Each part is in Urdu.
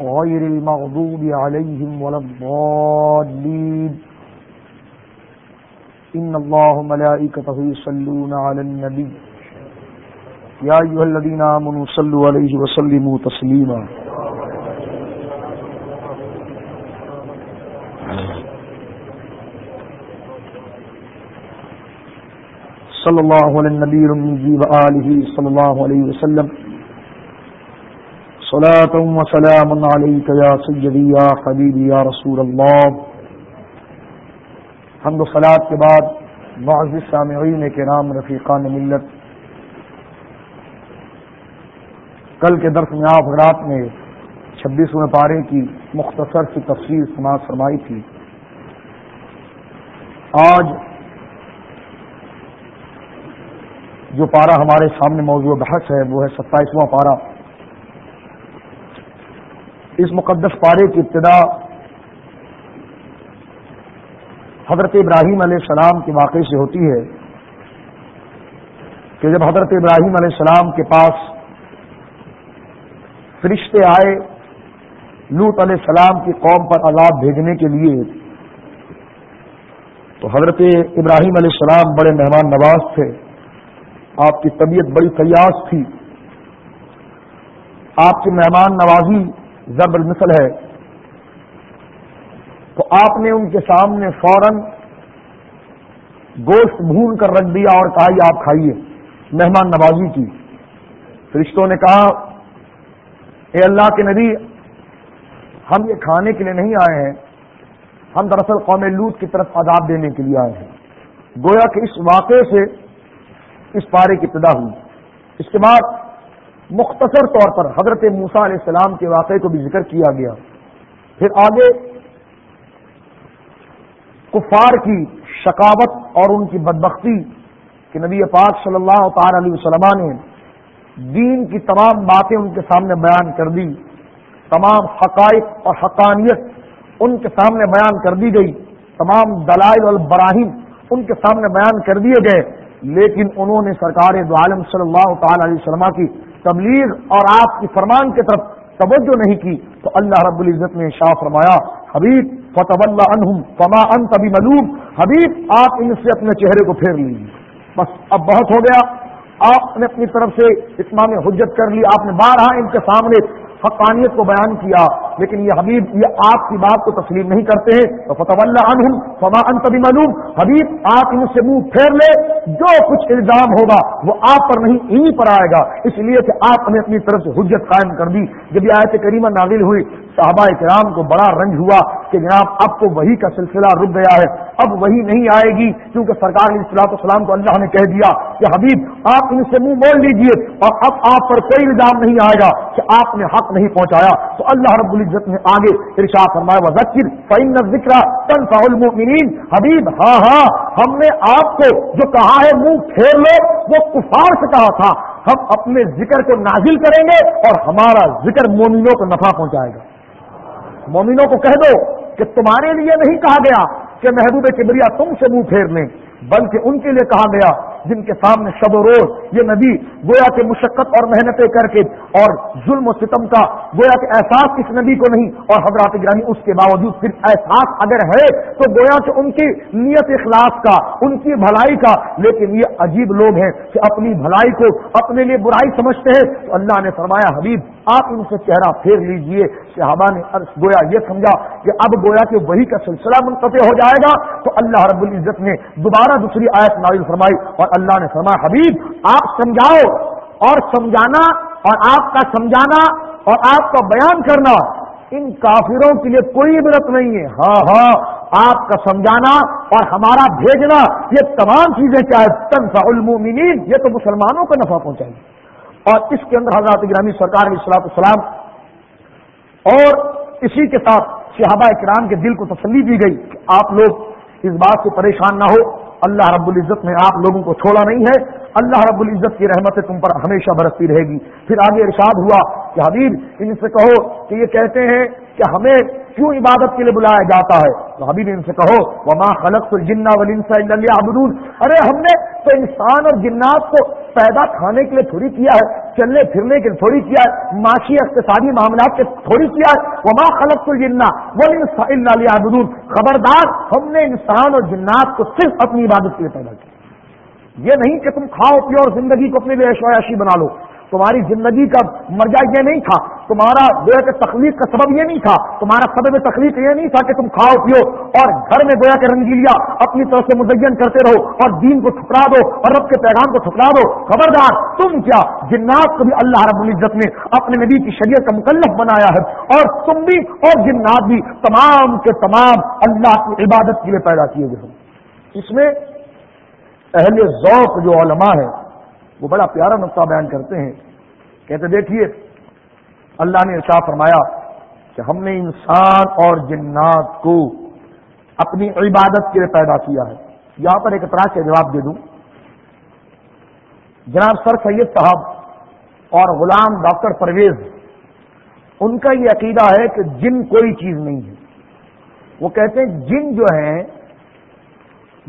غير المغضوب عليهم ولا الضالين. إن الله ملائكته يصلون على النبي. يا أيها الذين آمنوا صلوا عليه وسلموا تسليما. صلى الله على النبي الأمي وآله صلى الله عليه وسلم. صلاة وسلام عليك يا سيدي يا حبيبي يا رسول الله. حمد و صلاة کے بعد معزز سامعین کرام رفیقان ملت. کل کے درس میں آپ رات میں چھبیسویں پارے کی مختصر سی تفصیل سماعت فرمائی تھی. آج جو پارا ہمارے سامنے موضوع بحث ہے وہ ہے ستائیسواں پارا اس مقدس پارے کی ابتدا حضرت ابراہیم علیہ السلام کے واقعے سے ہوتی ہے کہ جب حضرت ابراہیم علیہ السلام کے پاس فرشتے آئے لوت علیہ السلام کی قوم پر عذاب بھیجنے کے لیے، تو حضرت ابراہیم علیہ السلام بڑے مہمان نواز تھے۔ آپ کی طبیعت بڑی فیاض تھی۔ آپ کی مہمان نوازی ضرب المثل ہے۔ تو آپ نے ان کے سامنے فوراً گوشت بھون کر رکھ دیا اور کہا یہ آپ کھائیے۔ مہمان نوازی کی۔ فرشتوں نے کہا، اے اللہ کے نبی، ہم یہ کھانے کے لیے نہیں آئے ہیں۔ ہم دراصل قوم لوت کی طرف عذاب دینے کے لیے آئے ہیں۔ گویا کہ اس واقعے سے اس پارے کی ابتدا ہوئی۔ اس کے بعد مختصر طور پر حضرت موسا علیہ السلام کے واقعے کو بھی ذکر کیا گیا۔ پھر آگے کفار کی شکاوت اور ان کی بدبختی کہ نبی پاک صلی اللہ تعالی علیہ وسلم نے دین کی تمام باتیں ان کے سامنے بیان کر دی، تمام حقائق اور حقانیت ان کے سامنے بیان کر دی گئی، تمام دلائل البراہیم ان کے سامنے بیان کر دیے گئے، لیکن انہوں نے سرکار دو عالم صلی اللہ تعالی علیہ وسلم کی تبلیغ اور آپ کی فرمان کی طرف توجہ نہیں کی، تو اللہ رب العزت نے شاہ فرمایا، حبیب فتح اللہ عنہم فما ان تبھی ملوم حبیب، آپ ان سے اپنے چہرے کو پھیر لیجیے بس اب بہت ہو گیا، آپ نے اپنی طرف سے اتمام حجت کر لی، آپ نے بارہا ان کے سامنے حقانیت کو بیان کیا، لیکن یہ حبیب، یہ آپ کی بات کو تسلیم نہیں کرتے ہیں۔ تو فتح اللہ عنہم فما انت تبھی معلوم حبیب، آپ ان سے منہ پھیر لے، جو کچھ الزام ہوگا وہ آپ پر نہیں انہیں پر آئے گا۔ اس لیے کہ آپ نے اپنی طرف سے حجت قائم کر دی۔ جب یہ آیت کریمہ نازل ہوئی صحابہ کرام کو بڑا رنج ہوا کہ جناب اب تو وہی کا سلسلہ رک گیا ہے، اب وہی نہیں آئے گی کیونکہ سرکار علیہ السلاط السلام کو اللہ نے کہہ دیا کہ حبیب آپ ان سے منہ بول لیجیے اور اب آپ پر کوئی الزام نہیں آئے گا کہ آپ نے حق نہیں پہنچایا۔ تو اللہ رب العزت نے آگے ارشاد فرمایا و ذکر فعن ذکر تنفع المؤمنین۔ حبیب ہاں ہاں ہم نے آپ کو جو کہا ہے منہ پھیر لو، وہ کفار سے کہا تھا۔ ہم اپنے ذکر کو نازل کریں گے اور ہمارا ذکر مومنوں کو نفع پہنچائے گا۔ مومنوں کو کہہ دو کہ تمہارے لیے نہیں کہا گیا کہ محبوب کبریا تم سے منہ پھیر لیں، بلکہ ان کے لیے کہا گیا جن کے سامنے شب و روز یہ نبی گویا کے مشقت اور محنتیں کر کے اور ظلم و ستم کا گویا کے احساس اس نبی کو نہیں اور حضرات گرانی اس کے باوجود پھر احساس اگر ہے تو گویا کہ ان کی نیت اخلاص کا، ان کی بھلائی کا۔ لیکن یہ عجیب لوگ ہیں کہ اپنی بھلائی کو اپنے لیے برائی سمجھتے ہیں۔ تو اللہ نے فرمایا، حبیب آپ ان سے چہرہ پھیر لیجیے صحابہ نے گویا یہ سمجھا کہ اب گویا کہ وہی کا سلسلہ منقطع ہو جائے گا تو اللہ رب العزت نے دوبارہ دوسری آیت نازل فرمائی اور اللہ نے فرمایا، حبیب، آپ سمجھاؤ اور سمجھانا اور آپ کا سمجھانا اور آپ کا بیان کرنا۔ ان کافروں کے لیے کوئی عبرت نہیں ہے۔ ہاں ہاں آپ کا سمجھانا اور ہمارا بھیجنا، یہ تمام چیزیں چاہے تنفع المومنین یہ تو مسلمانوں کو نفع پہنچائیں اور اس کے اندر حضرات گرامی سرکار علیہ السلاط السلام اور اسی کے ساتھ صحابہ اکرام کے دل کو تسلی دی گئی کہ آپ لوگ اس بات سے پریشان نہ ہو۔ اللہ رب العزت نے آپ لوگوں کو چھوڑا نہیں ہے۔ اللہ رب العزت کی رحمت تم پر ہمیشہ برستی رہے گی۔ پھر آگے ارشاد ہوا کہ حبیب، ان سے کہو کہ یہ کہتے ہیں کہ ہمیں کیوں عبادت کے لیے بلایا جاتا ہے؟ تو حبیب ان سے کہو، وما خلق الجنا ولنسا ابدول ارے، ہم نے تو انسان اور جنات کو پیدا کھانے کے لیے تھوڑی کیا ہے، چلنے پھرنے کے لیے تھوڑی کیا ہے، معاشی اقتصادی معاملات کے تھوڑی کیا ہے۔ وما خلق الجنا ولنسا ابدول خبردار، ہم نے انسان اور جنات کو صرف اپنی عبادت کے لیے پیدا کیا۔ یہ نہیں کہ تم کھاؤ، پیو اور زندگی کو اپنے لیے ایشوایاشی بنا لو۔ تمہاری زندگی کا مرجع یہ نہیں تھا، تمہارا گویا کہ تکلیف کا سبب یہ نہیں تھا، تمہارا سبب تکلیف یہ نہیں تھا کہ تم کھاؤ، پیو اور گھر میں گویا کے رنگیلیا اپنی طرف سے مزین کرتے رہو اور دین کو ٹھکرا دو اور رب کے پیغام کو ٹھکرا دو۔ خبردار، تم کیا جنات کو بھی اللہ رب العزت نے اپنے نبی کی شریعت کا مکلف بنایا ہے اور تم بھی اور جنات بھی تمام کے تمام اللہ کی عبادت کے لیے پیدا کیے گئے اس میں اہل ذوق جو علماء ہیں وہ بڑا پیارا نقطہ بیان کرتے ہیں۔ کہتے دیکھیے، اللہ نے ارشا فرمایا کہ ہم نے انسان اور جنات کو اپنی عبادت کے لیے پیدا کیا ہے۔ یہاں پر ایک طرح سے جواب دے دوں۔ جناب سر سید صاحب اور غلام ڈاکٹر پرویز، ان کا یہ عقیدہ ہے کہ جن کوئی چیز نہیں ہے۔ وہ کہتے ہیں، جن جو ہیں،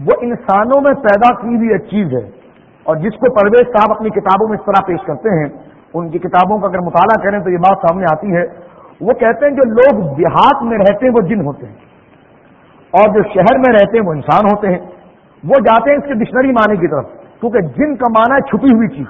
وہ انسانوں میں پیدا کی ہوئی ایک چیز ہے۔ اور جس کو پرویز صاحب اپنی کتابوں میں اس طرح پیش کرتے ہیں، ان کی کتابوں کا اگر مطالعہ کریں تو یہ بات سامنے آتی ہے۔ وہ کہتے ہیں جو لوگ دیہات میں رہتے ہیں وہ جن ہوتے ہیں۔ اور جو شہر میں رہتے ہیں وہ انسان ہوتے ہیں۔ وہ جاتے ہیں اس کے ڈکشنری معنی کی طرف، کیونکہ جن کا معنی ہے چھپی ہوئی چیز۔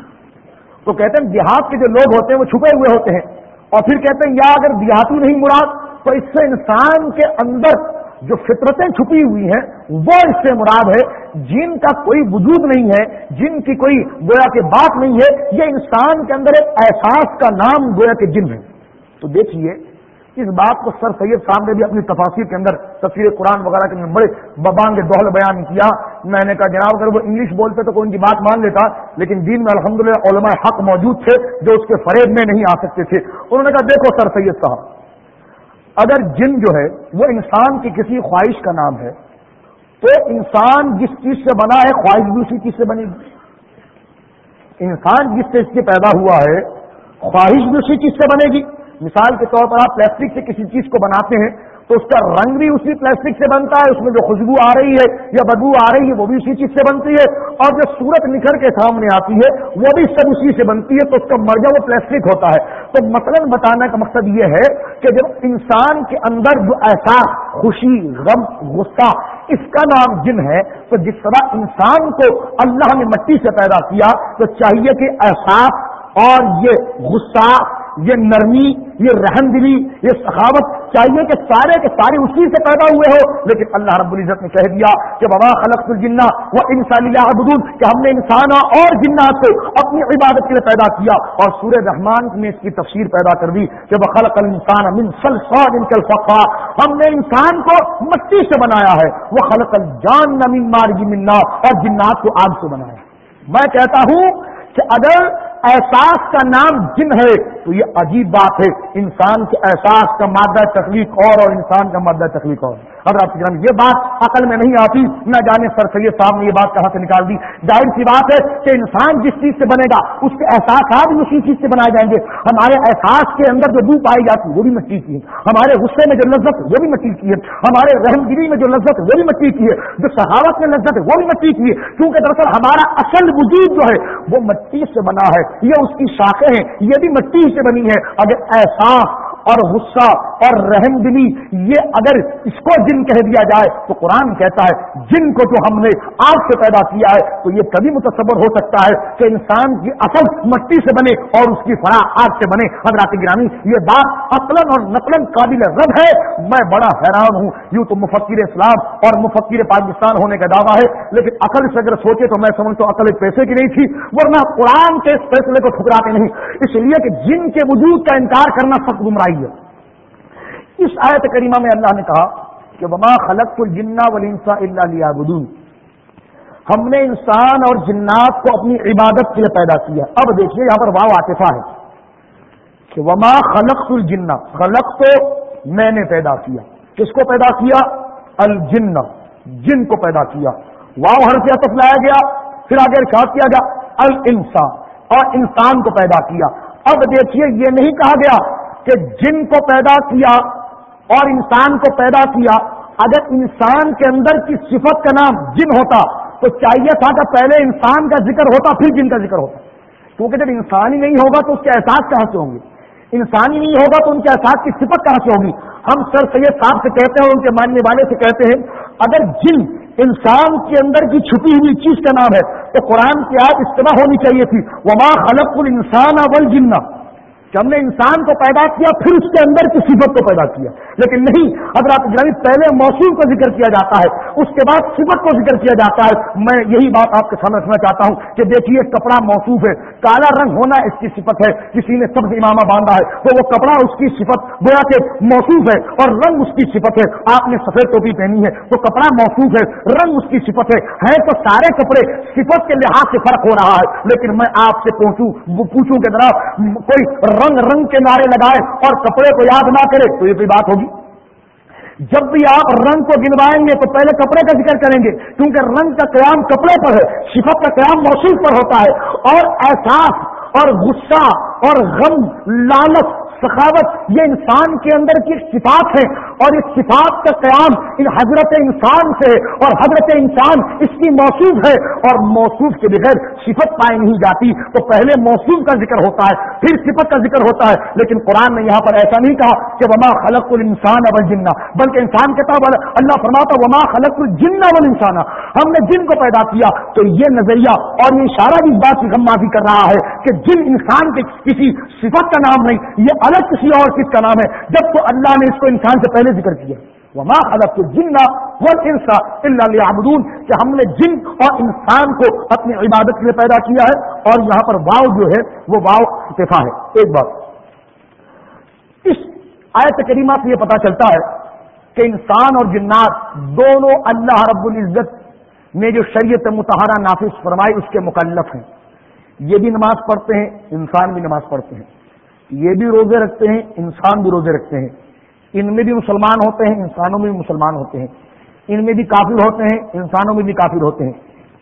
تو کہتے ہیں دیہات کے جو لوگ ہوتے ہیں وہ چھپے ہوئے ہوتے ہیں۔ اور پھر کہتے ہیں یا اگر دیہاتی نہیں مراد، تو اس سے انسان کے اندر جو فطرتیں چھپی ہوئی ہیں، وہ اس سے مراد ہے جن کا کوئی وجود نہیں ہے، جن کی کوئی گویا کے بات نہیں ہے، یہ انسان کے اندر ایک احساس کا نام گویا کے جن ہے۔ تو دیکھیے، اس بات کو سر سید صاحب نے بھی اپنی تفاصر کے اندر تفصیل قرآن وغیرہ کے بڑے ببانگ دوہل بیان کیا۔ میں نے کہا، جناب، اگر وہ انگلش بولتے تو کوئی ان کی بات مان لیتا، لیکن دین میں الحمدللہ علماء حق موجود تھے جو اس کے فریب میں نہیں آ سکتے تھے۔ انہوں نے کہا، دیکھو سر سید صاحب اگر جن جو ہے وہ انسان کی کسی خواہش کا نام ہے، تو انسان جس چیز سے بنا ہے، خواہش بھی اسی چیز سے بنے گی انسان جس چیز سے پیدا ہوا ہے، خواہش بھی اسی چیز سے بنے گی۔ مثال کے طور پر آپ پلاسٹک سے کسی چیز کو بناتے ہیں تو اس کا رنگ بھی اسی پلاسٹک سے بنتا ہے، اس میں جو خوشبو آ رہی ہے یا بدبو آ رہی ہے، وہ بھی اسی چیز سے بنتی ہے۔ اور جو سورت نکھر کے سامنے آتی ہے، وہ بھی سب اسی سے بنتی ہے، تو اس کا مرجا وہ پلاسٹک ہوتا ہے۔ تو مثلاً بتانے کا مقصد یہ ہے کہ جب انسان کے اندر جو احساس، خوشی، غم، غصہ، اس کا نام جن ہے، تو جس طرح انسان کو اللہ نے مٹی سے پیدا کیا، تو چاہیے کہ احساس اور یہ غصہ، یہ نرمی یہ رحم دلی، یہ سخاوت چاہیے کہ سارے کے سارے اسی سے پیدا ہوئے ہو۔ لیکن اللہ رب العزت نے کہہ دیا کہ بابا خلق الجنا وہ انسانی کہ ہم نے انسان اور جنات کو اپنی عبادت کے لیے پیدا کیا۔ اور سورہ رحمان نے اس کی تفسیر پیدا کر دی کہ وہ خلق الانسان من سلسال فقا ہم نے انسان کو مٹی سے بنایا ہے۔ وہ خلق الجان من مارگی منا اور جنات کو آگ سے بنایا میں کہتا ہوں کہ اگر احساس کا نام جن ہے تو یہ عجیب بات ہے، انسان کے احساس کا مادہ تخلیق اور اور انسان کا مادہ تخلیق اور۔ اگر آپ یہ بات عقل میں نہیں آتی، نہ جانے سر سید صاحب نے یہ بات کہاں سے نکال دی۔ ظاہر سی بات ہے کہ انسان جس چیز سے بنے گا، اس کے احساسات بھی اسی چیز سے بنائے جائیں گے۔ ہمارے احساس کے اندر جو بو پائی جاتی ہے وہ بھی مٹی کی ہے۔ ہمارے غصے میں جو لذت، وہ بھی مٹی کی ہے۔ ہمارے رحم گیری میں جو لذت، وہ بھی مٹی کی ہے۔ جو سہاوت میں لذت ہے، وہ بھی مٹی کی ہے۔ کیونکہ دراصل ہمارا اصل وجود جو ہے، وہ مٹی سے بنا ہے۔ یہ اس کی شاخیں ہیں۔ یہ بھی مٹی سے بنی ہے۔ اگر ایسا اور غصہ اور رحم دلی، یہ اگر اس کو جن کہہ دیا جائے تو قرآن کہتا ہے، جن کو جو ہم نے آگ سے پیدا کیا ہے، تو یہ کبھی متصور ہو سکتا ہے کہ انسان کی اصل مٹی سے بنے اور اس کی فراہ آگ سے بنے۔ حضرات گرامی، یہ بات اصلاً اور نقل قابل رد ہے۔ میں بڑا حیران ہوں۔ یوں تو مفکر اسلام اور مفکر پاکستان ہونے کا دعویٰ ہے، لیکن عقل سے اگر سوچے تو میں سمجھتا ہوں عقل پیسے کی نہیں تھی، ورنہ قرآن کے اس فیصلے کو ٹھکراتے نہیں۔ اس لیے کہ جن کے وجود کا انکار کرنا سخت گمراہی ہے اس آیت کریمہ میں اللہ نے کہا کہ وما خلق الجنا ولنسا اللہ لیا ہم نے انسان اور جنات کو اپنی عبادت کے لیے پیدا کیا۔ اب دیکھیے یہاں پر واؤ آتفا ہے کہ وما خلق الجنا خلق تو میں نے پیدا کیا۔ کس کو پیدا کیا؟ الجن، جن کو پیدا کیا۔ واؤ ہر سے عطف لایا گیا، پھر آگے ارشاد کیا گیا، الانسان، اور انسان کو پیدا کیا۔ اب دیکھیے، یہ نہیں کہا گیا کہ جن کو پیدا کیا اور انسان کو پیدا کیا، اگر انسان کے اندر کی صفت کا نام جن ہوتا، تو چاہیے تھا کہ پہلے انسان کا ذکر ہوتا، پھر جن کا ذکر ہوتا۔ کیونکہ جب انسان ہی نہیں ہوگا تو اس کے احساس کہاں سے ہوں گے؟ انسان ہی نہیں ہوگا تو ان کے احساس کی صفت کہاں سے ہوگی؟ ہم سر سید صاحب سے کہتے ہیں ان کے ماننے والے سے کہتے ہیں، اگر جن انسان کے اندر کی چھپی ہوئی چیز کا نام ہے، تو قرآن کی آج استعمال ہونی چاہیے تھی۔ وما خلق الانسان اول جنہ کہ ہم نے انسان کو پیدا کیا، پھر اس کے اندر کی صفت کو پیدا کیا۔ لیکن نہیں، اگر آپ جانی پہلے موسم کا ذکر کیا جاتا ہے، اس کے بعد صفت کو ذکر کیا جاتا ہے، میں یہی بات آپ کے سامنے رکھنا چاہتا ہوں کہ دیکھیے، کپڑا موصوف ہے۔ کالا رنگ ہونا اس کی صفت ہے، کسی نے سبز امامہ باندھا ہے، تو وہ کپڑا اس کی صفت گویا کے موصوف ہے اور رنگ اس کی صفت ہے۔ آپ نے سفید ٹوپی پہنی ہے تو کپڑا موصوف ہے، رنگ اس کی صفت ہے۔ ہے تو سارے کپڑے صفت کے لحاظ سے فرق ہو رہا ہے۔ لیکن میں آپ سے پوچھوں پوچھوں کہ جناب، کوئی رنگ رنگ کے نعرے لگائے اور کپڑے کو یاد نہ کرے تو یہ کوئی بات ہوگی؟ جب بھی آپ رنگ کو گنوائیں گے تو پہلے کپڑے کا ذکر کریں گے، کیونکہ رنگ کا قیام کپڑے پر ہے، صفت کا قیام موصول پر ہوتا ہے اور احساس اور غصہ اور غم، لالچ، سخاوت یہ انسان کے اندر کی صفات ہے اور اس صفات کا قیام ان حضرت انسان سے اور حضرت انسان اس کی موصوف ہے اور موصوف کے بغیر صفت پائی نہیں جاتی تو پہلے موصوف کا ذکر ہوتا ہے، پھر صفت کا ذکر ہوتا ہے، لیکن قرآن نے یہاں پر ایسا نہیں کہا کہ وما خلق الانسان اب جنہ بلکہ انسان کے طور اللہ فرماتا وما خلق الجن اب انسان ہم نے جن کو پیدا کیا تو یہ نظریہ اور یہ اشارہ بھی بات کی غمازی کر رہا ہے کہ جن انسان کے کسی صفت کا نام نہیں، یہ الگ کسی اور چیز کا نام ہے۔ جب تو اللہ نے اس کو انسان سے پہلے ذکر کیا۔ وما خلق جنا و انسا اللہ کہ ہم نے جن اور انسان کو اپنی عبادت کے لیے پیدا کیا ہے اور یہاں پر واؤ جو ہے وہ واؤ اتفا ہے۔ ایک بات۔ اس آیت کریمہ سے یہ پتا چلتا ہے کہ انسان اور جنات دونوں اللہ رب العزت نے جو شریعت متحرہ نافذ فرمائی، اس کے مکلف ہیں۔ یہ بھی نماز پڑھتے ہیں، انسان بھی نماز پڑھتے ہیں۔ یہ بھی روزے رکھتے ہیں، انسان بھی روزے رکھتے ہیں۔ ان میں بھی مسلمان ہوتے ہیں، انسانوں میں بھی مسلمان ہوتے ہیں۔ ان میں بھی کافر ہوتے ہیں، انسانوں میں بھی کافر ہوتے ہیں۔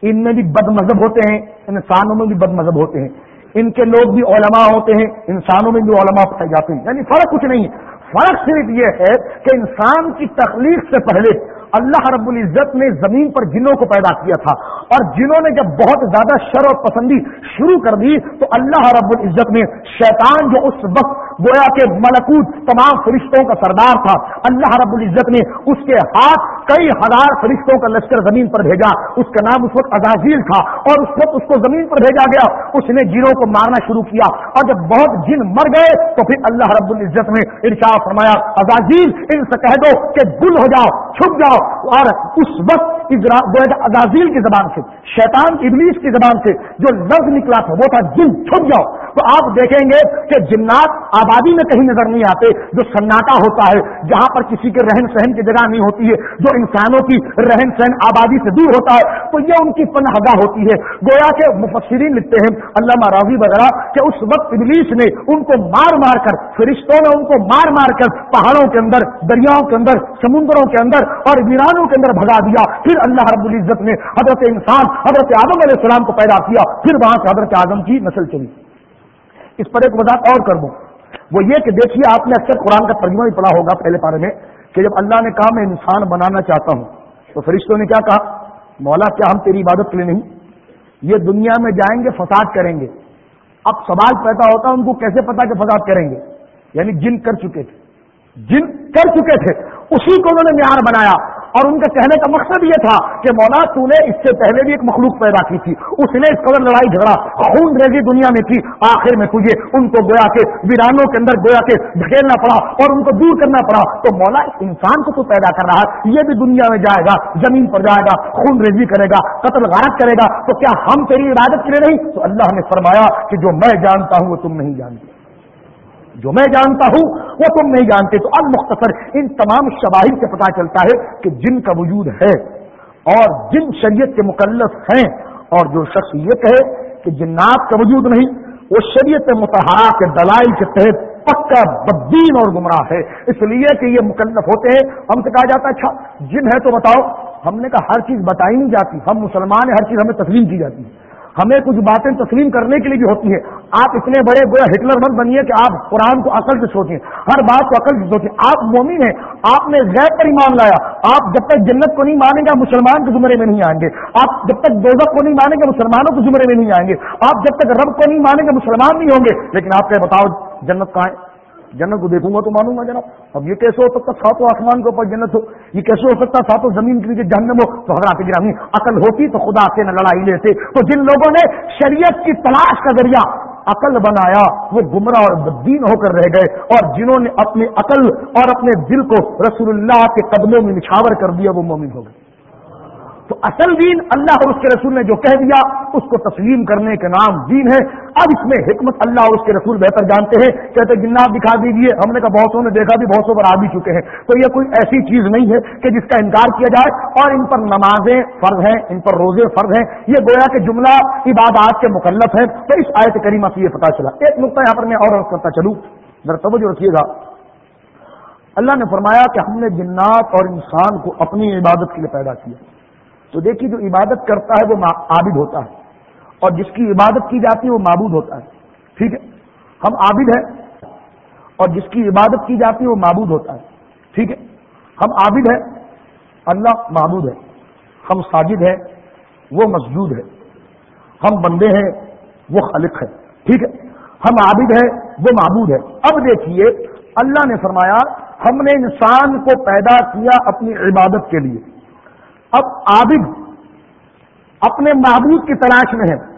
ان میں بھی بد مذہب ہوتے ہیں، انسانوں میں بھی بد مذہب ہوتے ہیں۔ ان کے لوگ بھی علماء ہوتے ہیں، انسانوں میں بھی علماء پائے جاتے ہیں۔ یعنی فرق کچھ نہیں فرق صرف یہ ہے کہ انسان کی تخلیق سے پہلے اللہ رب العزت نے زمین پر جنوں کو پیدا کیا تھا اور جنہوں نے جب بہت زیادہ شر و پسندی شروع کر دی تو اللہ رب العزت نے شیطان جو اس وقت گویا کے ملکوت تمام فرشتوں کا سردار تھا، اللہ رب العزت نے اس کے ہاتھ کئی ہزار فرشتوں کا لشکر زمین پر بھیجا۔ اس کا نام اس وقت ازازیل تھا اور اس وقت اس کو زمین پر بھیجا گیا۔ اس نے جنوں کو مارنا شروع کیا۔ اور جب بہت جن مر گئے تو پھر اللہ رب العزت نے ارشا فرمایا ازازیل ان سے کہہ دو کہ گل ہو جاؤ، چھپ جاؤ۔ اور اس وقت ازازیل کی زبان سے شیطان ابلیس کی زبان سے جو لفظ نکلا تھا، وہ تھا جن چھپ جاؤ۔ تو آپ دیکھیں گے کہ جنات آبادی میں کہیں نظر نہیں آتے، جو سناٹا ہوتا ہے، جہاں پر کسی کے رہن سہن کی جگہ نہیں ہوتی ہے، جو انسانوں کی رہن سہن آبادی سے دور ہوتا ہے، تو یہ ان کی پناہ ہوتی ہے۔ گویا کے مفسرین لکھتے ہیں اللہ راضی وغیرہ، کہ اس وقت ابلیس نے ان کو مار مار کر، فرشتوں نے ان کو مار مار کر پہاڑوں کے اندر، دریاؤں کے اندر، سمندروں کے اندر اور ویرانوں کے اندر بھگا دیا۔ پھر اللہ رب العزت نے حضرت انسان، حضرت آدم علیہ السلام کو پیدا کیا، پھر وہاں سے حضرت آدم کی نسل چلی۔ اس پر ایک وضاحت اور کر دوں۔ وہ یہ کہ دیکھیے آپ نے اکثر قرآن کا ترجمہ بھی پڑھا ہوگا پہلے پارے میں کہ جب اللہ نے کہا میں انسان بنانا چاہتا ہوں، تو فرشتوں نے کیا کہا؟ مولا کیا ہم تیری عبادت کے لیے نہیں؟ یہ دنیا میں جائیں گے، فساد کریں گے۔ اب سوال پیدا ہوتا ان کو کیسے پتا کہ فساد کریں گے؟ یعنی جن کر چکے تھے۔ جن کر چکے تھے، اسی کو انہوں نے معیار بنایا۔ اور ان کا کہنے کا مقصد یہ تھا کہ مولا تو نے اس سے پہلے بھی ایک مخلوق پیدا کی تھی اس نے اس قدر لڑائی جھگڑا خون ریزی دنیا میں کی، آخر میں تجھے ان کو گویا کے ویرانوں کے اندر گویا کے دھکیلنا پڑا اور ان کو دور کرنا پڑا۔ تو مولا اس انسان کو تو پیدا کر رہا ہے، یہ بھی دنیا میں جائے گا، زمین پر جائے گا، خون ریزی کرے گا، قتل غارت کرے گا۔ تو کیا ہم تیری عبادت کے لیے نہیں؟ تو اللہ نے فرمایا کہ جو میں جانتا ہوں وہ تم نہیں جانتے۔ جو میں جانتا ہوں، وہ تم نہیں جانتے۔ تو اب مختصر ان تمام شواہد سے پتا چلتا ہے کہ جن کا وجود ہے اور جن شریعت کے مکلف ہیں۔ اور جو شخص یہ کہے کہ جنات کا وجود نہیں، وہ شریعت متحرہ کے دلائل کے تحت پکا بدین اور گمراہ ہے۔ اس لیے کہ یہ مکلف ہوتے ہیں۔ ہم سے کہا جاتا ہے اچھا جن ہے تو بتاؤ۔ ہم نے کہا ہر چیز بتائی نہیں جاتی، ہم مسلمان ہیں، ہر چیز ہمیں تسلیم کی جاتی ہے۔ ہمیں کچھ باتیں تسلیم کرنے کے لیے بھی ہوتی ہے آپ اتنے بڑے گویا ہٹلر مت بنیے کہ آپ قرآن کو عقل سے سوچیں۔ ہر بات کو عقل سے سوچیں۔ آپ مومن ہیں۔ آپ نے غیر پر ایمان لایا۔ آپ جب تک جنت کو نہیں مانیں گے مسلمان کے زمرے میں نہیں آئیں گے۔ آپ جب تک دوزت کو نہیں مانیں گے، مسلمانوں کے زمرے میں نہیں آئیں گے۔ آپ جب تک رب کو نہیں مانیں گے، مسلمان نہیں ہوں گے۔ لیکن آپ کہ بتاؤ جنت کہاں ہے؟ جنت کو دیکھوں گا تو مانوں گا جناب۔ اب یہ کیسے ہو سکتا ساتوں آسمان کے اوپر جنت ہو؟ یہ کیسے ہو سکتا ساتوں زمین کے نیچے جہنم ہو؟ تو حضرات گرامی، عقل ہوتی تو خدا سے نہ لڑائی لیتے۔ تو جن لوگوں نے شریعت کی تلاش کا ذریعہ عقل بنایا، وہ گمراہ اور بدین ہو کر رہ گئے۔ اور جنہوں نے اپنی عقل اور اپنے دل کو رسول اللہ کے قدموں میں نچھاور کر دیا، وہ مومن ہو گئے۔ تو اصل دین اللہ اور اس کے رسول نے جو کہہ دیا، اس کو تسلیم کرنے کے نام دین ہے۔ اب اس میں حکمت اللہ اور اس کے رسول بہتر جانتے ہیں۔ کہتے جنات دکھا دیجیے ہم نے کہا بہتوں نے دیکھا بھی، بہتوں پر آ بھی چکے ہیں۔ تو یہ کوئی ایسی چیز نہیں ہے کہ جس کا انکار کیا جائے اور ان پر نمازیں فرض ہیں، ان پر روزے فرض ہیں۔ یہ گویا کہ جملہ عبادات کے مکلف ہے تو اس آیت کریمہ سے یہ پتا چلا۔ ایک نقطہ یہاں پر میں اور کرتا چلوں۔ ذرا توجہ رکھیے گا۔ اللہ نے فرمایا کہ ہم نے جنات اور انسان کو اپنی عبادت کے لیے پیدا کیا۔ تو دیکھیے جو عبادت کرتا ہے وہ عابد ہوتا ہے اور جس کی عبادت کی جاتی ہے وہ معبود ہوتا ہے ٹھیک ہے؟ ہم عابد ہیں اور جس کی عبادت کی جاتی ہے وہ معبود ہوتا ہے ٹھیک ہے؟ ہم عابد ہیں، اللہ معبود ہے، ہم ساجد ہیں، وہ مسجود ہے، ہم بندے ہیں، وہ خالق ہے ٹھیک ہے؟ ہم عابد ہیں، وہ معبود ہے۔ اب دیکھیے، اللہ نے فرمایا، ہم نے انسان کو پیدا کیا اپنی عبادت کے لیے۔ اب عابد اپنے معبود کی تلاش میں ہے۔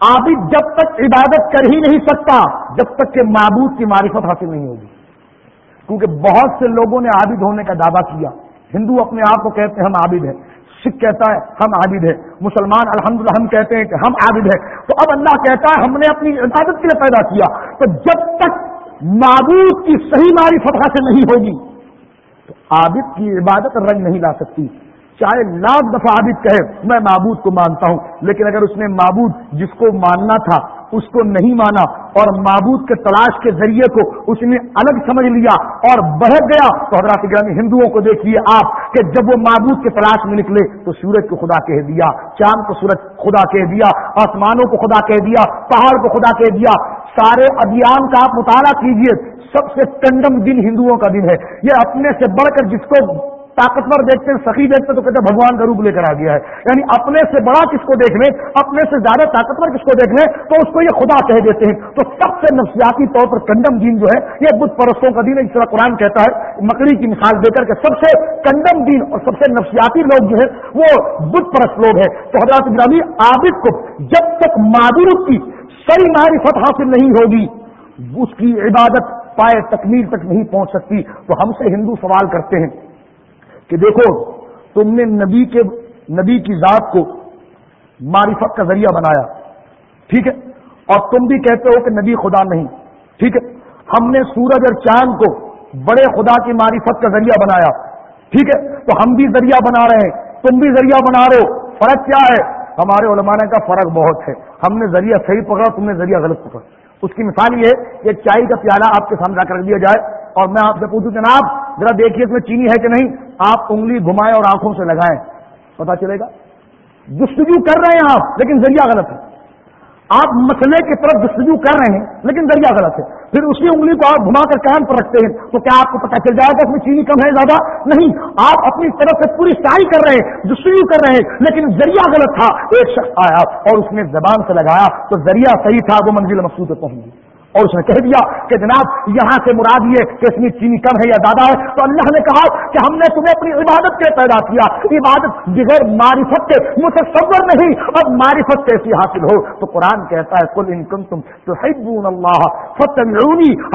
عابد جب تک عبادت کر ہی نہیں سکتا، جب تک کہ معبود کی معرفت حاصل نہیں ہوگی۔ کیونکہ بہت سے لوگوں نے عابد ہونے کا دعویٰ کیا۔ ہندو اپنے آپ کو کہتے ہیں ہم عابد ہیں۔ سکھ کہتا ہے ہم عابد ہیں۔ مسلمان الحمد ہم کہتے ہیں کہ ہم عابد ہیں۔ تو اب اللہ کہتا ہے ہم نے اپنی عبادت کے لیے پیدا کیا۔ تو جب تک معبود کی صحیح معرفت حاصل نہیں ہوگی، تو عابد کی عبادت رنگ نہیں لا سکتی۔ چاہے لاکھ دفعہ عابد کہے، میں معبود کو مانتا ہوں۔ لیکن اگر اس نے معبود جس کو ماننا تھا، اس کو نہیں مانا اور معبود کے تلاش کے ذریعے کو اس نے الگ سمجھ لیا اور بہت گیا، تو حضرات گرامی ہندوؤں کو دیکھیے آپ کہ جب وہ معبود کے تلاش میں نکلے تو سورج کو خدا کہہ دیا، چاند کو سورج خدا کہہ دیا، آسمانوں کو خدا کہہ دیا، پہاڑ کو خدا کہہ دیا۔ سارے ابھیان کا آپ مطالعہ کیجیے۔ سب سے کنڈم دن ہندوؤں کا دن ہے۔ یہ اپنے سے بڑھ کر جس کو طاقتور دیکھتے ہیں، سخی دیکھتے تو کہتے ہیں بھگوان کا روپ لے کر آ گیا ہے۔ یعنی اپنے سے بڑا کس کو دیکھ لیں اپنے سے زیادہ طاقتور کس کو دیکھ لیں تو اس کو یہ خدا کہہ دیتے ہیں۔ تو سب سے نفسیاتی طور پر کنڈم دین جو ہے، یہ بدھ پرستوں کا دین ہے جس طرح قرآن کہتا ہے مکڑی کی مثال دے کر کے سب سے کنڈم دین اور سب سے نفسیاتی لوگ جو ہے وہ بدھ پرست لوگ ہیں۔ تو حضرات گرامی عابد کو جب تک معذور کی صحیح معرفت حاصل نہیں ہوگی، اس کی عبادت پائے تکمیل تک نہیں پہنچ سکتی۔ تو ہم سے ہندو سوال کرتے ہیں کہ دیکھو، تم نے نبی کے، نبی کی ذات کو معرفت کا ذریعہ بنایا، ٹھیک ہے؟ اور تم بھی کہتے ہو کہ نبی خدا نہیں، ٹھیک ہے؟ ہم نے سورج اور چاند کو بڑے خدا کی معرفت کا ذریعہ بنایا، ٹھیک ہے؟ تو ہم بھی ذریعہ بنا رہے ہیں، تم بھی ذریعہ بنا رہے ہو، فرق کیا ہے؟ ہمارے علماء کا فرق بہت ہے، ہم نے ذریعہ صحیح پکڑا، تم نے ذریعہ غلط پکڑا۔ اس کی مثال یہ ہے کہ چائے کا پیالہ آپ کے سامنے رکھ دیا جائے اور میں آپ سے پوچھوں، جناب، ذرا دیکھیے اس میں چینی ہے کہ نہیں؟ آپ انگلی گھمائیں اور آنکھوں سے لگائیں۔ پتا چلے گا؟ جستجو کر رہے ہیں آپ، لیکن ذریعہ غلط ہے۔ آپ مسئلے کی طرف جستجو کر رہے ہیں، لیکن ذریعہ غلط ہے۔ پھر اسی انگلی کو آپ گھما کر کان پر رکھتے ہیں، تو کیا آپ کو پتا چل جائے گا اس میں چینی کم ہے، زیادہ؟ نہیں۔ آپ اپنی طرف سے پوری سائی کر رہے ہیں جستجو کر رہے ہیں، لیکن ذریعہ غلط تھا۔ ایک شخص آیا اور اس نے زبان سے لگایا، تو ذریعہ صحیح تھا، وہ منزل مقصود پہنچ گئی۔ اور اس نے کہہ دیا کہ جناب، یہاں سے مراد یہ کہ اس میں چینی کم ہے یا زیادہ ہے، تو اللہ نے کہا کہ ہم نے تمہیں اپنی عبادت کے پیدا کیا۔ عبادت بغیر معرفت کے متصور نہیں، اب معرفت کیسی حاصل ہو؟ تو قرآن کہتا ہے کل انکم تم تو اللہ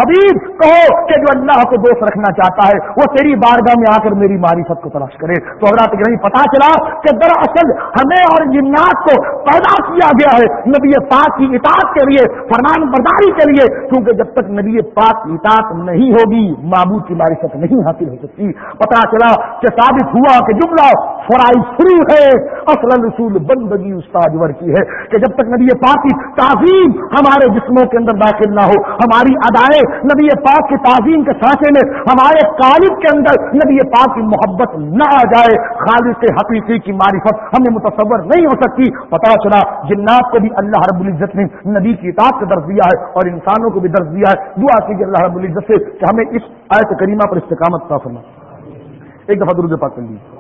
حبیب، کہو کہ جو اللہ کو دوست رکھنا چاہتا ہے، وہ تیری بارگاہ میں آ کر میری معرفت کو تلاش کرے۔ تو حضرات نہیں پتا چلا کہ دراصل ہمیں اور جنات کو پیدا کیا گیا ہے۔ نبی پاک کی اطاعت کے لیے، فرمان برداری کے لیے کیونکہ جب تک نبی پاک اطاعت نہیں ہوگی، معبود کی معرفت نہیں حاصل ہو سکتی۔ پتا چلا کہ ثابت ہوا کہ جملہ فرائی فری ہے۔ اصل رسول بندگی استاجور کی ہے کہ جب تک نبی پاک کی تعظیم ہمارے جسموں کے اندر داخل نہ ہو، ہماری ادائیں نبی پاک کی تعظیم کے سانچے میں، ہمارے قالب کے اندر نبی پاک کی محبت نہ آ جائے۔ خالد سے حقیقی کی معرفت ہمیں متصور نہیں ہو سکتی۔ پتا چلا جنات کو بھی اللہ رب العزت نے نبی کی اطاعت کا درد دیا ہے اور انسان انسانوں کو بھی درد دیا ہے، دعا کیجیے اللہ رب العزت سے کہ ہمیں اس آیت کریمہ پر استقامت کا فرما۔ ایک دفعہ درود پاک کر لیجیے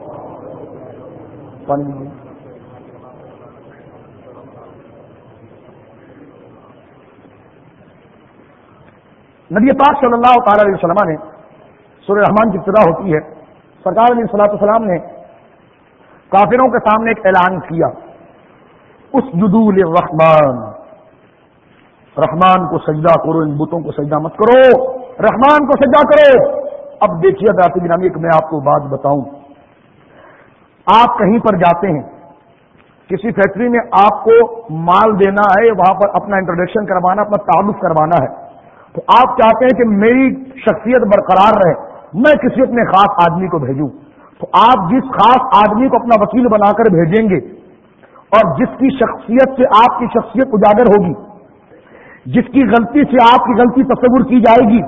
نبی پاک صلی اللہ تعالی علیہ وسلم نے سورہ رحمان کی ابتدا ہوتی ہے۔ سرکار علیہ صلاح السلام نے کافروں کے سامنے ایک اعلان کیا۔ اس جدول رحمان رحمان کو سجدہ کرو، ان بتوں کو سجدہ مت کرو۔ رحمان کو سجدہ کرو۔ اب دیکھیے دراصل گرامی ایک میں آپ کو بات بتاؤں۔ آپ کہیں پر جاتے ہیں، کسی فیکٹری میں آپ کو مال دینا ہے، وہاں پر اپنا انٹروڈکشن کروانا، اپنا تعارف کروانا ہے، تو آپ چاہتے ہیں کہ میری شخصیت برقرار رہے، میں کسی اپنے خاص آدمی کو بھیجوں۔ تو آپ جس خاص آدمی کو اپنا وکیل بنا کر بھیجیں گے، اور جس کی شخصیت سے آپ کی شخصیت اجاگر ہوگی جس کی غلطی سے آپ کی غلطی تصور کی جائے گی،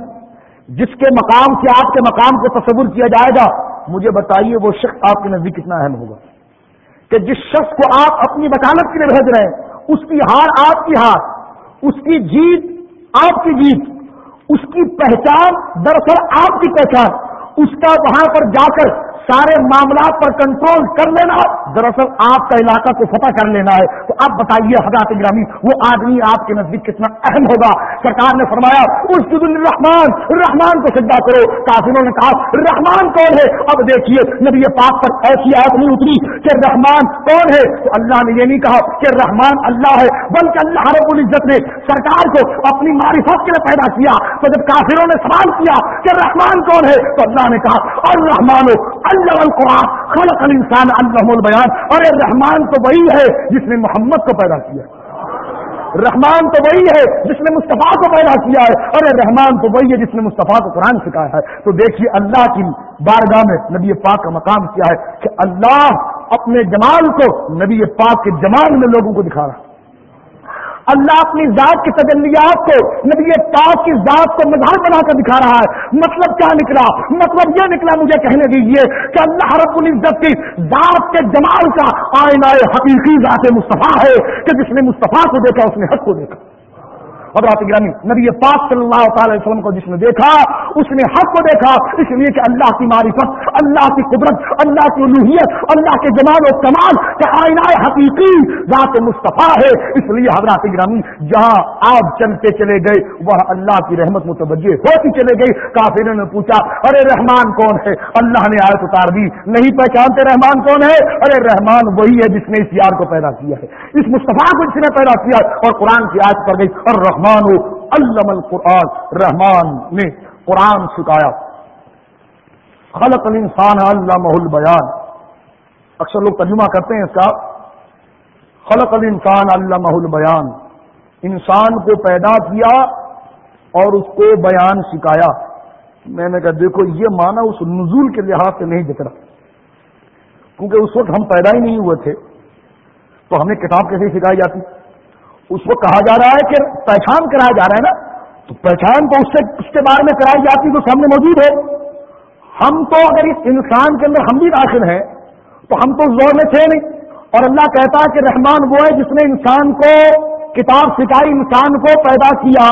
جس کے مقام سے آپ کے مقام کو تصور کیا جائے گا، مجھے بتائیے وہ شخص آپ کے نزدیک کتنا اہم ہوگا۔ کہ جس شخص کو آپ اپنی وکالت کے لیے بھیج رہے ہیں، اس کی ہار آپ کی ہار، اس کی جیت آپ کی جیت، اس کی پہچان دراصل آپ کی پہچان، اس کا وہاں پر جا کر سارے معاملات پر کنٹرول کر لینا، دراصل آپ کا علاقہ کو فتح کر لینا ہے۔ تو اب بتائیے حضرات گرامی، وہ آدمی آپ کے نزدیک کتنا اہم ہوگا؟ سرکار نے فرمایا اس الرحمان رحمان کو سجا کرو۔ کافروں نے کہا، رحمان کون ہے؟ اب دیکھیے، نبی پاک پر ایسی آیت نہیں اتری کہ رحمان کون ہے۔ تو اللہ نے یہ نہیں کہا کہ رحمان اللہ ہے، بلکہ اللہ رب العزت نے سرکار کو اپنی معرفت کے لیے پیدا کیا۔ تو جب کافروں نے سوال کیا کہ رحمان کون ہے، تو اللہ نے کہا اور رحمان القرآن، خلق الانسان اللہ البیان اور رحمان تو وہی ہے جس نے محمد کو پیدا کیا رحمان تو وہی ہے جس نے مصطفیٰ کو پیدا کیا ہے. اور رحمان تو وہی ہے جس نے مصطفیٰ کو قرآن سکھایا ہے. تو دیکھیے اللہ کی بارگاہ میں نبی پاک کا مقام کیا ہے کہ اللہ اپنے جمال کو نبی پاک کے جمال میں لوگوں کو دکھا رہا ہے. اللہ اپنی ذات کی تجلیات کو، نبی پاک کی ذات کو مظہر بنا کر دکھا رہا ہے۔ مطلب کیا نکلا؟ مطلب یہ نکلا مجھے کہنے دیجیے کہ اللہ رب العزت کی ذات کے جمال کا آئینہ حقیقی ذات مصطفیٰ ہے کہ جس نے مصطفیٰ کو دیکھا، اس نے حق کو دیکھا۔ حضرات گرامی یعنی نبی پاک صلی اللہ تعالی وسلم کو جس نے دیکھا، اس نے حق کو دیکھا، اس لیے کہ اللہ کی معرفت، اللہ کی قدرت، اللہ کی الوحیت، اللہ کے جمال و کمال کے آئینہ حقیقی ذات مصطفیٰ ہے۔ اس لیے حضرات گرامی جہاں آپ چلتے چلے گئے وہ اللہ کی رحمت متوجہ ہوتی چلے گئی۔ کافی نے پوچھا، ارے رحمان کون ہے؟ اللہ نے آیت اتار دی۔ نہیں پہچانتے رحمان کون ہے؟ ارے رحمان وہی ہے جس نے اس یار کو پیدا کیا ہے۔ اس مصطفیٰ کو جس نے پیدا کیا اور قرآن کی آیت پر گئی اور رحمان علم القرآن۔ رحمان نے قرآن سکھایا۔ خلق الانسان علامہ البیان۔ اکثر لوگ ترجمہ کرتے ہیں اس کا۔ خلق الانسان علامہ البیان۔ انسان کو پیدا کیا اور اس کو بیان سکھایا۔ میں نے کہا، دیکھو، یہ مانا اس نزول کے لحاظ سے نہیں دکھ رہا۔ کیونکہ اس وقت ہم پیدا ہی نہیں ہوئے تھے، تو ہمیں کتاب کیسے سکھائی جاتی؟ اس کو کہا جا رہا ہے کہ پہچان کرایا جا رہا ہے نا؟ تو پہچان تو اس سے اس کے بارے میں کرائی جاتی تو سامنے موجود ہے ہم تو اگر اس انسان کے اندر ہم بھی داخل ہیں، تو ہم تو زور میں تھے نہیں۔ اور اللہ کہتا ہے کہ رحمان وہ ہے جس نے انسان کو، کتاب سکھائی انسان کو پیدا کیا۔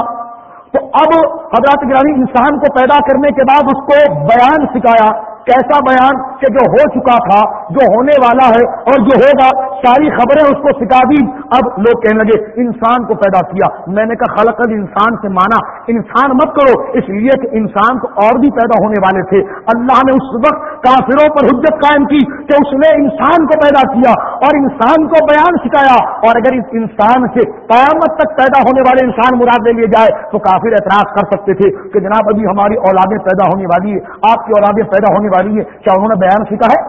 تو اب حضرات گرانی انسان کو پیدا کرنے کے بعد اس کو بیان سکھایا۔ کیسا بیان کہ جو ہو چکا تھا، جو ہونے والا ہے اور جو ہوگا، ساری خبریں اس کو سکھا دی۔ اب لوگ کہنے لگے، انسان کو پیدا کیا۔ میں نے کہا، خلق انسان سے مانا۔ انسان مت کرو، اس لیے کہ انسان تو اور بھی پیدا ہونے والے تھے۔ اللہ نے اس وقت کافروں پر حجت قائم کی کہ اس نے انسان کو پیدا کیا اور انسان کو بیان سکھایا اور اگر اس انسان سے قیامت تک پیدا ہونے والے انسان مراد لے لیے جائے تو کافر اعتراض کر سکتے تھے کہ جناب ابھی ہماری اولادیں پیدا ہونے والی ہے آپ کی اولادیں پیدا ہونے والی ہے کیا انہوں نے بیان سیکھا ہے؟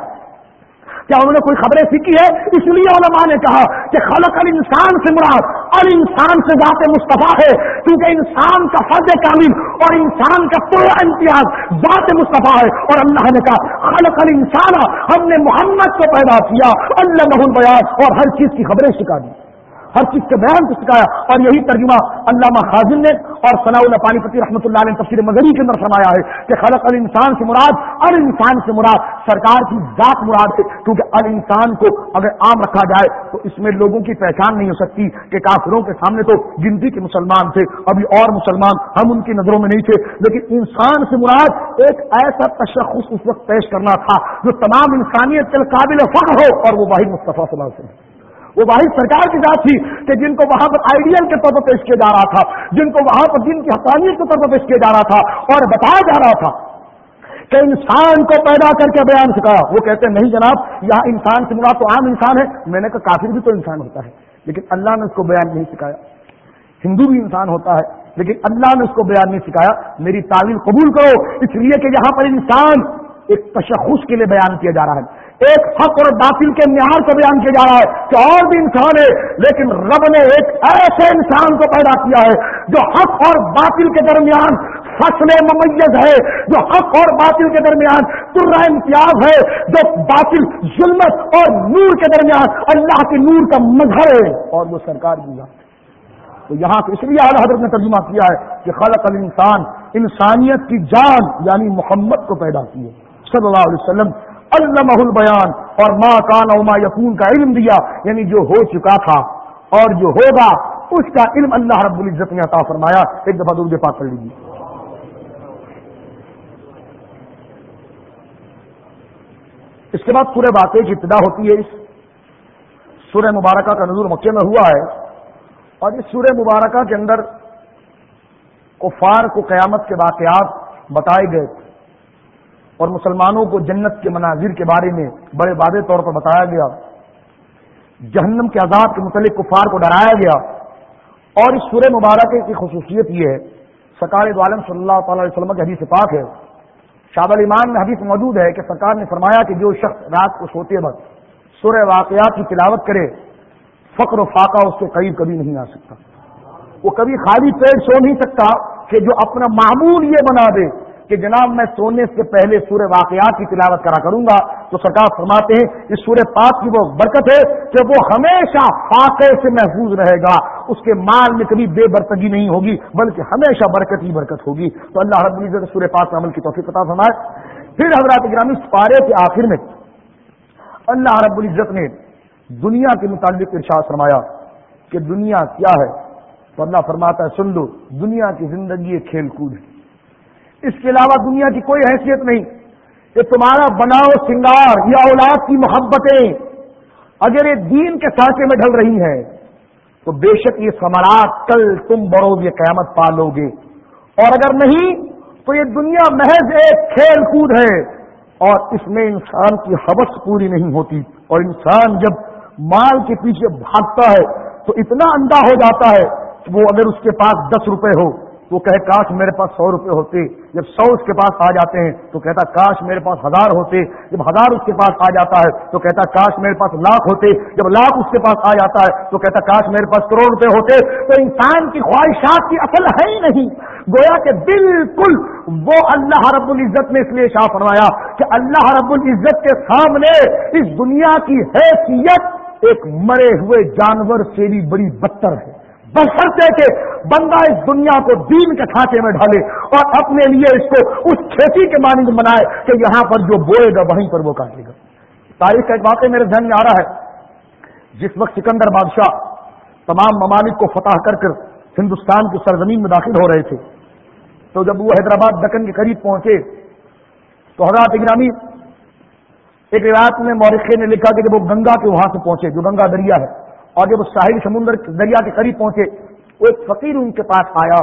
کیا انہوں نے کوئی خبریں سیکھی ہے؟ اس لیے علماء نے کہا کہ خلق ال انسان سے مراد ال انسان سے ذات مصطفیٰ ہے، کیونکہ انسان کا فرد کامل اور انسان کا پورا امتیاز ذات مصطفیٰ ہے۔ اور اللہ نے کہا، خلق ال انسان ہم نے محمد کو پیدا کیا اللہ محل بیان اور ہر چیز کی خبریں سکھا دی۔ ہر چیز کے بیان کو سکھایا اور یہی ترجمہ علامہ خاجن نے اور ثناء اللہ پانی پتی رحمۃ اللہ علیہ تفصیل مغربی کے اندر فرمایا ہے کہ خلق ال انسان سے مراد ال انسان سے مراد سرکار کی ذات مراد ہے، کیونکہ ال انسان کو اگر عام رکھا جائے تو اس میں لوگوں کی پہچان نہیں ہو سکتی کہ کافروں کے سامنے تو گنتی کے مسلمان تھے، ابھی اور مسلمان ہم ان کی نظروں میں نہیں تھے۔ لیکن انسان سے مراد ایک ایسا تشخص اس وقت پیش کرنا تھا جو تمام انسانیت کے قابل فخر ہو اور وہ واحد مصطفیٰ صلی اللہ علیہ وسلم۔ وہ واحد سرکار کی ذات تھی کہ جن کو وہاں پر آئیڈیل کے طور پر پیش کیا جا رہا تھا، جن کو وہاں پر جن کی حقانیت کے طور پر پیش کیا جا رہا تھا اور بتایا جا رہا تھا کہ انسان کو پیدا کر کے بیان سکھایا۔ وہ کہتے ہیں، نہیں جناب، یہاں انسان سے مراد تو عام انسان ہے۔ میں نے کہا، کافر بھی تو انسان ہوتا ہے، لیکن اللہ نے اس کو بیان نہیں سکھایا۔ ہندو بھی انسان ہوتا ہے، لیکن اللہ نے اس کو بیان نہیں سکھایا۔ میری تعلیم قبول کرو۔ اس لیے کہ یہاں پر انسان ایک تشخص کے لیے بیان کیا جا رہا ہے۔ ایک حق اور باطل کے معیار کو بیان کیا جا رہا ہے کہ اور بھی انسان ہے، لیکن رب نے ایک ایسے انسان کو پیدا کیا ہے جو حق اور باطل کے درمیان فصل ممیز ہے، جو حق اور باطل کے درمیان ترا امتیاز ہے، جو باطل ظلمت اور نور کے درمیان اللہ کے نور کا مظہر ہے اور وہ سرکار بھی تو یہاں سے اس لیے اعلیٰ حضرت نے ترجمہ کیا ہے کہ خلق الانسان انسانیت کی جان یعنی محمد کو پیدا کیے۔ صلی اللہ علیہ وسلم علمہ البیان، اور ماں کان ما یقون کا علم دیا یعنی جو ہو چکا تھا۔ اور جو ہوگا، اس کا علم اللہ رب العزت نے عطا فرمایا۔ ایک دفعہ درود پاک کر لیجیے اس کے بعد سورہ واقعے کی ابتدا ہوتی ہے۔ اس سورہ مبارکہ کا نظور مکے میں ہوا ہے۔ اور اس سورہ مبارکہ کے اندر کفار کو قیامت کے واقعات بتائے گئے۔ اور مسلمانوں کو جنت کے مناظر کے بارے میں بڑے واضح طور پر بتایا گیا۔ جہنم کے عذاب کے متعلق کفار کو ڈرایا گیا۔ اور اس سورہ مبارکہ کی خصوصیت یہ ہے، سرکار عالم صلی اللہ تعالی علیہ وسلم کے حدیث پاک ہے۔ شاد المان میں حدیث موجود ہے کہ سرکار نے فرمایا کہ جو شخص رات کو سوتے وقت سورہ واقعات کی تلاوت کرے، فقر و فاقہ اس کے قریب کبھی نہیں آ سکتا۔ وہ کبھی خالی پیڑ سو نہیں سکتا کہ جو اپنا معمول یہ بنا دے۔ کہ جناب میں سونے سے پہلے سورہ واقعات کی تلاوت کرا کروں گا، تو سرکار فرماتے ہیں، اس سورہ پاک کی وہ برکت ہے کہ وہ ہمیشہ فاقے سے محفوظ رہے گا۔ اس کے مال میں کبھی بے برتگی نہیں ہوگی، بلکہ ہمیشہ برکت ہی برکت ہوگی۔ تو اللہ رب العزت سورہ پاک عمل کی توفیق پتا فرمائے۔ پھر حضرات گرامی اس پارے کے آخر میں اللہ رب العزت نے دنیا کے متعلق ارشاد فرمایا کہ دنیا کیا ہے؟ تو اللہ فرماتا ہے، سن لو، دنیا کی زندگی ایک کھیل کود ہے۔ اس کے علاوہ دنیا کی کوئی حیثیت نہیں کہ تمہارا بناؤ سنگار یا اولاد کی محبتیں اگر یہ دین کے سانچے میں ڈھل رہی ہیں، تو بے شک یہ سمراٹ کل تم بڑو گے، قیامت پالو گے۔ اور اگر نہیں، تو یہ دنیا محض ایک کھیل کود ہے اور اس میں انسان کی حوث پوری نہیں ہوتی۔ اور انسان جب مال کے پیچھے بھاگتا ہے، تو اتنا اندھا ہو جاتا ہے کہ وہ اگر اس کے پاس دس روپے ہو وہ کہے، کاش میرے پاس سو روپے ہوتے، جب سو اس کے پاس آ جاتے ہیں تو کہتا، کاش میرے پاس ہزار ہوتے، جب ہزار اس کے پاس آ جاتا ہے تو کہتا، کاش میرے پاس لاکھ ہوتے، جب لاکھ اس کے پاس آ جاتا ہے تو کہتا، کاش میرے پاس کروڑ روپے ہوتے۔ تو انسان کی خواہشات کی اصل ہے ہی نہیں۔ گویا کہ بالکل وہ اللہ رب العزت نے اس لیے شاہ فرمایا کہ اللہ رب العزت کے سامنے اس دنیا کی حیثیت ایک مرے ہوئے جانور سے بھی بڑی بدتر ہے۔ بسرتے کہ بندہ اس دنیا کو دین کے کھانچے میں ڈالے اور اپنے لیے اس کو اس کھیتی کے مانند بنائے کہ یہاں پر جو بوئے گا وہیں پر وہ کاٹے گا۔ تاریخ کا ایک واقعہ میرے ذہن میں آ رہا ہے۔ جس وقت سکندر بادشاہ تمام ممالک کو فتح کر کر ہندوستان کی سرزمین میں داخل ہو رہے تھے، تو جب وہ حیدرآباد دکن کے قریب پہنچے تو حضرات اگرامی ایک روایت میں مورخے نے لکھا کہ جب وہ گنگا کے وہاں سے پہنچے، جو گنگا دریا ہے اور جب ساحل سمندر دریا کے قریب پہنچے، وہ ایک فقیر ان کے پاس آیا،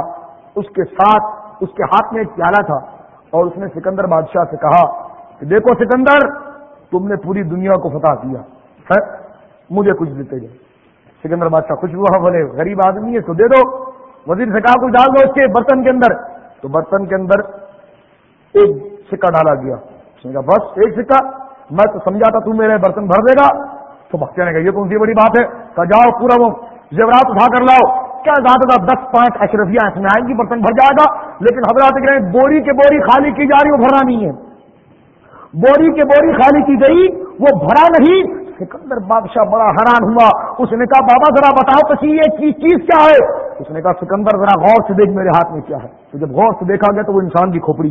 اس کے ساتھ اس کے ہاتھ میں ایک پیالہ تھا اور اس نے سکندر بادشاہ سے کہا کہ دیکھو سکندر، تم نے پوری دنیا کو فتح کیا سر مجھے کچھ دیتے جائے سکندر بادشاہ کچھ ہوا، بولے، غریب آدمی ہے، تو دے دو۔ وزیر سے کہا، کچھ ڈال دو اس کے برتن کے اندر۔ تو برتن کے اندر ایک سکہ ڈالا گیا۔ بس ایک سکہ، میں تو سمجھا تھا تم میرے برتن بھر دے گا۔ تو بخشے نے کہا، یہ کون سی بڑی بات ہے۔ کہ جاؤ، پورا وہ زیورات اٹھا کر لاؤ۔ کیا زیادہ زیادہ دس پانچ اشرفیاں اس میں آئیں گی، برتن بھر جائے گا؟ لیکن حضرات کہ بوری کے بوری خالی کی جا رہی، وہ بھرنا نہیں ہے۔ بوری کے بوری خالی کی گئی، وہ بھرا نہیں۔ سکندر بادشاہ بڑا حیران ہوا۔ اس نے کہا، بابا، ذرا بتاؤ کسی یہ چیز کیا ہے؟ اس نے کہا، سکندر، ذرا غور سے دیکھ، میرے ہاتھ میں کیا ہے؟ تو جب غور سے دیکھا گیا تو وہ انسان کی کھوپڑی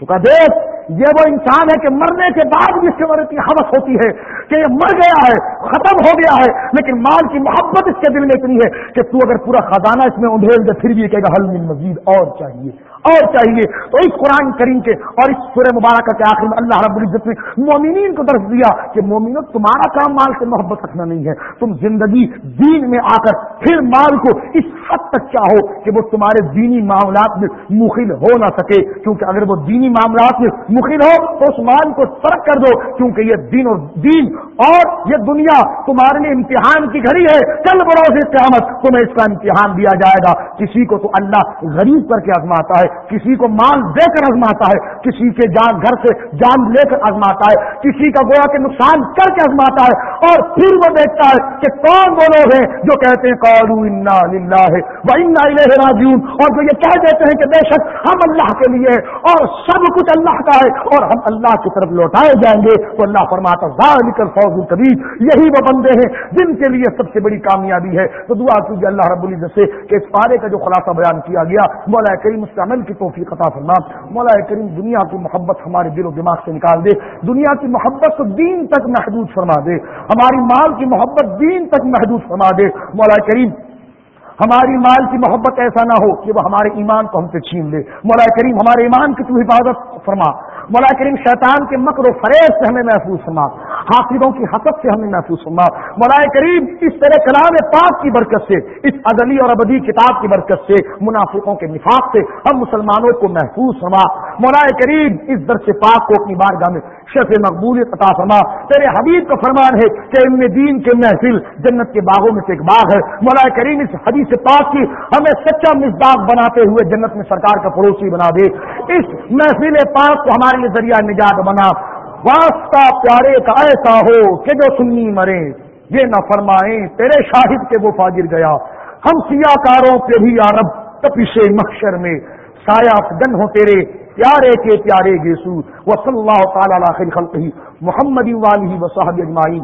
تو کہا، دیکھ یہ وہ انسان ہے کہ مرنے کے بعد بھی اس کے مرنے کی حوث ہوتی ہے کہ یہ مر گیا ہے، ختم ہو گیا ہے، لیکن مال کی محبت اس کے دل میں اتنی ہے کہ تو اگر پورا خزانہ اس میں اندھیل دے، پھر بھی کہے گا، حل من مزید، اور چاہیے اور چاہیے۔ تو اس قرآن کریم کے اور اس سورہ مبارکہ کے آخر میں اللہ رب العزت نے مومنین کو درس دیا کہ مومنوں، تمہارا کام مال سے محبت رکھنا نہیں ہے۔ تم زندگی، دین میں آ کر پھر مال کو اس حد تک چاہو کہ وہ تمہارے دینی معاملات میں مخل ہو نہ سکے، کیونکہ اگر وہ دینی معاملات میں مخل ہو تو اس مال کو ترک کر دو، کیونکہ یہ دین اور دین اور یہ دنیا تمہارے لیے امتحان کی گھڑی ہے۔ چل بروز قیامت تمہیں اس کا امتحان دیا جائے گا۔ کسی کو تو اللہ غریب کر کے آزماتا ہے، کسی کو مال دے کر آزماتا ہے، کسی کے جان گھر سے جان لے کر آزماتا ہے، کسی کا گویا کے نقصان کر کے آزماتا ہے۔ اور پھر وہ دیکھتا ہے کہ کون وہ لوگ ہیں جو کہتے ہیں کالو انا للہ وہ انا راجیون اور جو یہ کہہ دیتے ہیں کہ بے شک ہم اللہ کے لیے اور سب کچھ اللہ کا ہے۔ اور ہم اللہ کی طرف لوٹائے جائیں گے تو اللہ فرماتا ذالک الفوز القبیر، یہی وہ بندے ہیں جن کے لیے سب سے بڑی کامیابی ہے۔ تو دعا کیجیے اللہ رب العزت سے کہ اس پارے کا جو خلاصہ بیان کیا گیا، مولا کریم اس عمل کی توفیق عطا فرما۔ مولا کریم دنیا کی محبت ہمارے دل و دماغ سے نکال دے۔ دنیا کی محبت کو دین تک محدود فرما دے۔ ہماری مال کی محبت دین تک محدود فرما دے۔ مولا کریم، ہماری مال کی محبت ایسا نہ ہو کہ وہ ہمارے ایمان کو ہم سے چھین لے۔ مولا کریم، ہمارے ایمان کی تو حفاظت فرما۔ مولا کریم شیطان کے مکر و فریض سے ہمیں محفوظ فرما حافظوں کی حسب سے ہمیں محفوظ فرما۔ مولا کریم، اس طرح کلام پاک کی برکت سے، اس ازلی اور ابدی کتاب کی برکت سے، منافقوں کے نفاق سے ہم مسلمانوں کو محفوظ فرما۔ مولا کریم، اس درس پاک کو اپنی بارگاہ میں شف مقبول عطا فرما۔ تیرے حبیب کا فرمان ہے کہ ان دین کے محفل جنت کے باغوں میں سے ایک باغ ہے۔ مولا کریم، اس حدیث پاک کی ہمیں سچا مزداق بناتے ہوئے جنت میں سرکار کا پڑوسی بنا دے۔ اس محفل پاک کو ہمارے لیے ذریعہ نجات بنا۔ واسطہ پیارے کا ایسا ہو کہ جو سنی مرے، یہ نہ فرمائیں تیرے شاہد کے وہ فاجر گیا۔ ہم سیاہ کاروں پہ بھی عرب تپش محشر میں۔ سایہ گن ہو تیرے، پیارے کے پیارے گیسو وہ صلی اللہ تعالی خلقی محمد والی وصحب اجمائی